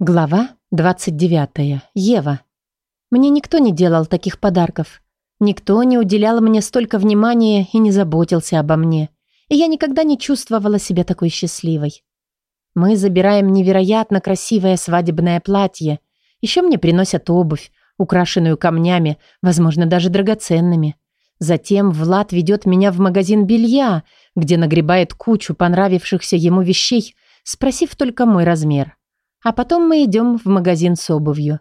Глава 29. Ева. Мне никто не делал таких подарков. Никто не уделял мне столько внимания и не заботился обо мне. И я никогда не чувствовала себя такой счастливой. Мы забираем невероятно красивое свадебное платье. Еще мне приносят обувь, украшенную камнями, возможно, даже драгоценными. Затем Влад ведет меня в магазин белья, где нагребает кучу понравившихся ему вещей, спросив только мой размер. А потом мы идем в магазин с обувью.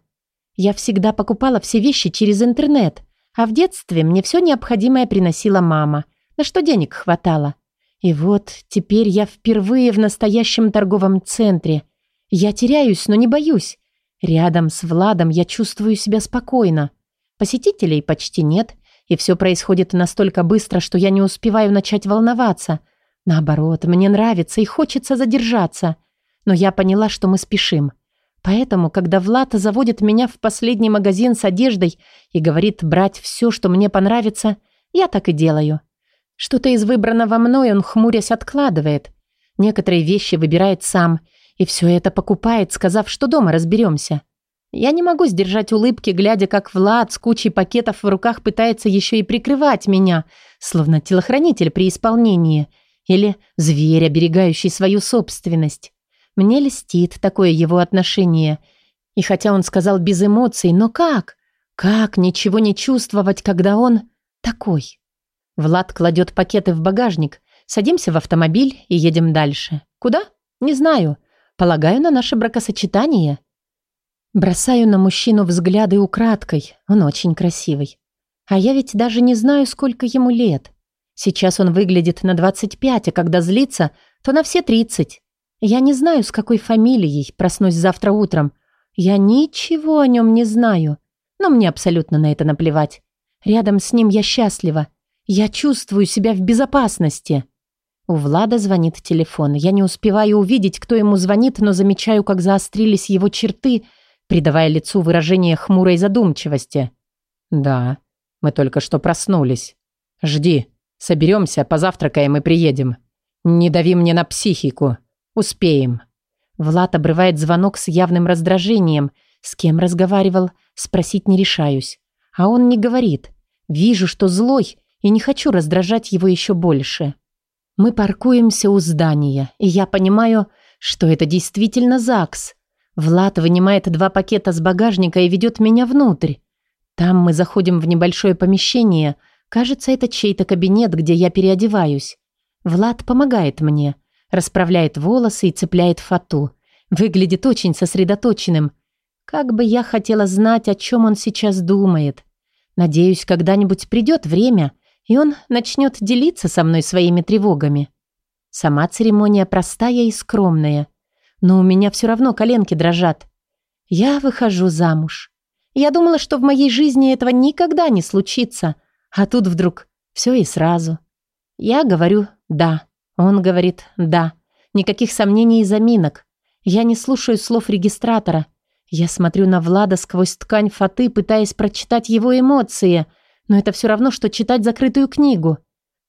Я всегда покупала все вещи через интернет, а в детстве мне все необходимое приносила мама, на что денег хватало. И вот теперь я впервые в настоящем торговом центре. Я теряюсь, но не боюсь. Рядом с Владом я чувствую себя спокойно. Посетителей почти нет, и все происходит настолько быстро, что я не успеваю начать волноваться. Наоборот, мне нравится и хочется задержаться. Но я поняла, что мы спешим. Поэтому, когда Влад заводит меня в последний магазин с одеждой и говорит брать все, что мне понравится, я так и делаю. Что-то из выбранного мной он, хмурясь, откладывает. Некоторые вещи выбирает сам и все это покупает, сказав, что дома разберемся. Я не могу сдержать улыбки, глядя, как Влад с кучей пакетов в руках пытается еще и прикрывать меня, словно телохранитель при исполнении или зверь, оберегающий свою собственность. Мне льстит такое его отношение. И хотя он сказал без эмоций, но как? Как ничего не чувствовать, когда он такой? Влад кладет пакеты в багажник. Садимся в автомобиль и едем дальше. Куда? Не знаю. Полагаю, на наше бракосочетание. Бросаю на мужчину взгляды украдкой. Он очень красивый. А я ведь даже не знаю, сколько ему лет. Сейчас он выглядит на 25, а когда злится, то на все 30. Я не знаю, с какой фамилией проснусь завтра утром. Я ничего о нем не знаю. Но мне абсолютно на это наплевать. Рядом с ним я счастлива. Я чувствую себя в безопасности. У Влада звонит телефон. Я не успеваю увидеть, кто ему звонит, но замечаю, как заострились его черты, придавая лицу выражение хмурой задумчивости. «Да, мы только что проснулись. Жди. Соберемся, позавтракаем и приедем. Не дави мне на психику». «Успеем». Влад обрывает звонок с явным раздражением. С кем разговаривал, спросить не решаюсь. А он не говорит. Вижу, что злой, и не хочу раздражать его еще больше. Мы паркуемся у здания, и я понимаю, что это действительно ЗАГС. Влад вынимает два пакета с багажника и ведет меня внутрь. Там мы заходим в небольшое помещение. Кажется, это чей-то кабинет, где я переодеваюсь. Влад помогает мне. Расправляет волосы и цепляет фату. Выглядит очень сосредоточенным. Как бы я хотела знать, о чем он сейчас думает. Надеюсь, когда-нибудь придет время, и он начнет делиться со мной своими тревогами. Сама церемония простая и скромная. Но у меня все равно коленки дрожат. Я выхожу замуж. Я думала, что в моей жизни этого никогда не случится. А тут вдруг все и сразу. Я говорю «да». Он говорит «да». Никаких сомнений и заминок. Я не слушаю слов регистратора. Я смотрю на Влада сквозь ткань фаты, пытаясь прочитать его эмоции, но это все равно, что читать закрытую книгу.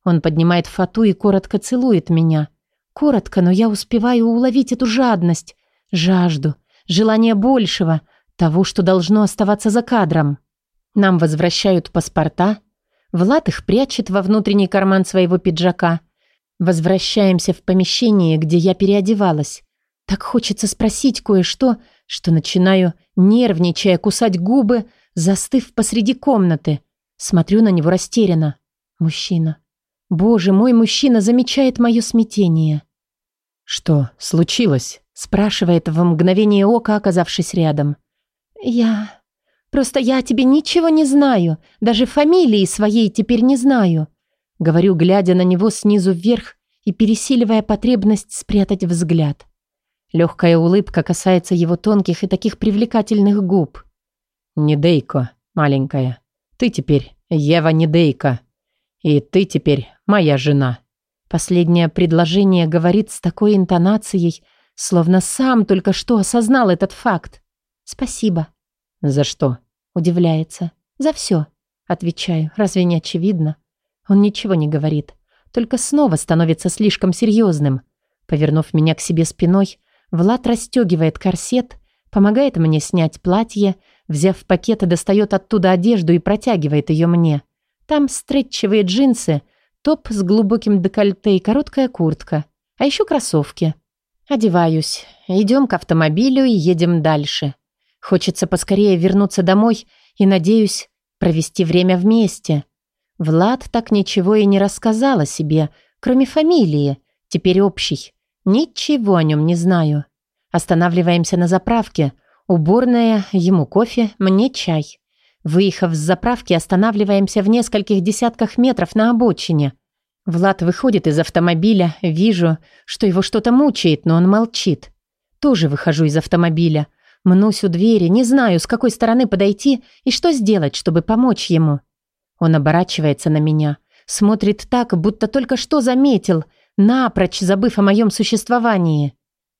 Он поднимает фату и коротко целует меня. Коротко, но я успеваю уловить эту жадность, жажду, желание большего, того, что должно оставаться за кадром. Нам возвращают паспорта. Влад их прячет во внутренний карман своего пиджака – Возвращаемся в помещение, где я переодевалась. Так хочется спросить кое-что, что начинаю, нервничая, кусать губы, застыв посреди комнаты. Смотрю на него растерянно. Мужчина. Боже мой, мужчина замечает мое смятение. «Что случилось?» спрашивает в мгновение ока, оказавшись рядом. «Я... Просто я о тебе ничего не знаю. Даже фамилии своей теперь не знаю. Говорю, глядя на него снизу вверх и пересиливая потребность спрятать взгляд. Легкая улыбка касается его тонких и таких привлекательных губ. «Недейко, маленькая. Ты теперь Ева Недейко. И ты теперь моя жена». Последнее предложение говорит с такой интонацией, словно сам только что осознал этот факт. «Спасибо». «За что?» – удивляется. «За все», – отвечаю. «Разве не очевидно?» Он ничего не говорит, только снова становится слишком серьезным. Повернув меня к себе спиной, Влад расстегивает корсет, помогает мне снять платье, взяв пакет и достает оттуда одежду и протягивает ее мне. Там стретчевые джинсы, топ с глубоким декольте и короткая куртка, а еще кроссовки. Одеваюсь, идем к автомобилю и едем дальше. Хочется поскорее вернуться домой и, надеюсь, провести время вместе. Влад так ничего и не рассказал о себе, кроме фамилии, теперь общий. Ничего о нем не знаю. Останавливаемся на заправке. Уборная, ему кофе, мне чай. Выехав с заправки, останавливаемся в нескольких десятках метров на обочине. Влад выходит из автомобиля, вижу, что его что-то мучает, но он молчит. Тоже выхожу из автомобиля. Мнусь у двери, не знаю, с какой стороны подойти и что сделать, чтобы помочь ему. Он оборачивается на меня, смотрит так, будто только что заметил, напрочь забыв о моем существовании.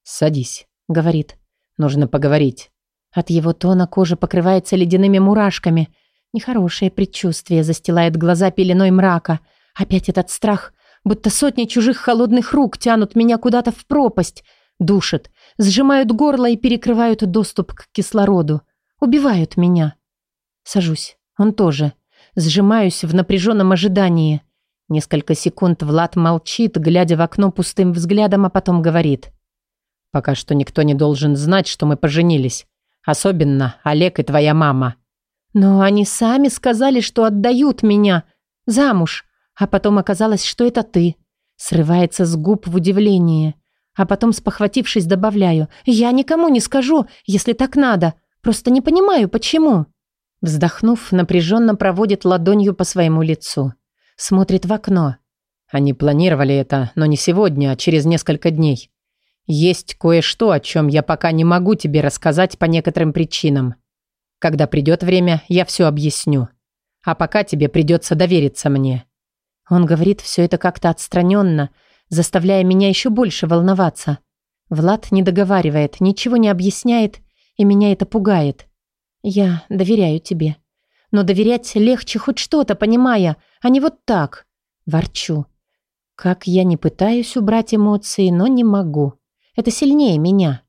«Садись», — говорит. «Нужно поговорить». От его тона кожа покрывается ледяными мурашками. Нехорошее предчувствие застилает глаза пеленой мрака. Опять этот страх, будто сотни чужих холодных рук тянут меня куда-то в пропасть, душат, сжимают горло и перекрывают доступ к кислороду. Убивают меня. Сажусь. Он тоже. Сжимаюсь в напряженном ожидании. Несколько секунд Влад молчит, глядя в окно пустым взглядом, а потом говорит. «Пока что никто не должен знать, что мы поженились. Особенно Олег и твоя мама». «Но они сами сказали, что отдают меня. Замуж. А потом оказалось, что это ты». Срывается с губ в удивлении. А потом, спохватившись, добавляю. «Я никому не скажу, если так надо. Просто не понимаю, почему». Вздохнув, напряженно проводит ладонью по своему лицу. Смотрит в окно. Они планировали это, но не сегодня, а через несколько дней. Есть кое-что, о чем я пока не могу тебе рассказать по некоторым причинам. Когда придет время, я все объясню. А пока тебе придется довериться мне». Он говорит все это как-то отстраненно, заставляя меня еще больше волноваться. Влад не договаривает, ничего не объясняет, и меня это пугает. «Я доверяю тебе. Но доверять легче хоть что-то, понимая, а не вот так». Ворчу. Как я не пытаюсь убрать эмоции, но не могу. Это сильнее меня.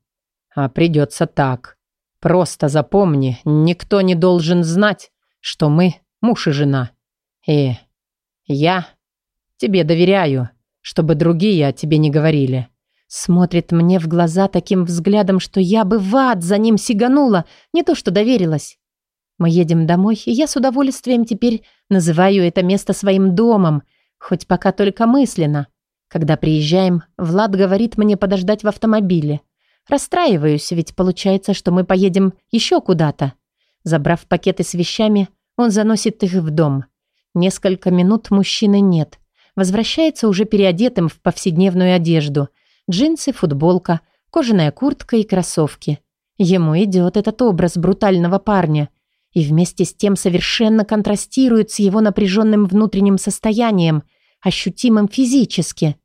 А придется так. Просто запомни, никто не должен знать, что мы муж и жена. И я тебе доверяю, чтобы другие о тебе не говорили. Смотрит мне в глаза таким взглядом, что я бы в ад за ним сиганула, не то что доверилась. Мы едем домой, и я с удовольствием теперь называю это место своим домом, хоть пока только мысленно. Когда приезжаем, Влад говорит мне подождать в автомобиле. Расстраиваюсь, ведь получается, что мы поедем еще куда-то. Забрав пакеты с вещами, он заносит их в дом. Несколько минут мужчины нет. Возвращается уже переодетым в повседневную одежду – Джинсы, футболка, кожаная куртка и кроссовки. Ему идет этот образ брутального парня. И вместе с тем совершенно контрастирует с его напряженным внутренним состоянием, ощутимым физически.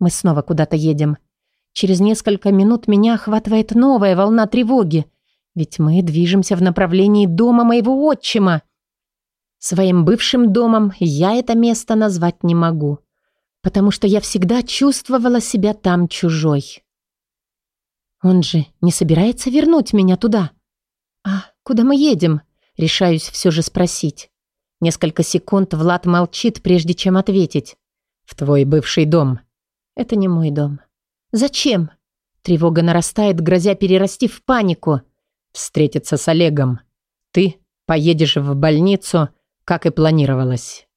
Мы снова куда-то едем. Через несколько минут меня охватывает новая волна тревоги. Ведь мы движемся в направлении дома моего отчима. Своим бывшим домом я это место назвать не могу потому что я всегда чувствовала себя там чужой. Он же не собирается вернуть меня туда. «А куда мы едем?» — решаюсь все же спросить. Несколько секунд Влад молчит, прежде чем ответить. «В твой бывший дом». «Это не мой дом». «Зачем?» Тревога нарастает, грозя перерасти в панику. «Встретиться с Олегом. Ты поедешь в больницу, как и планировалось».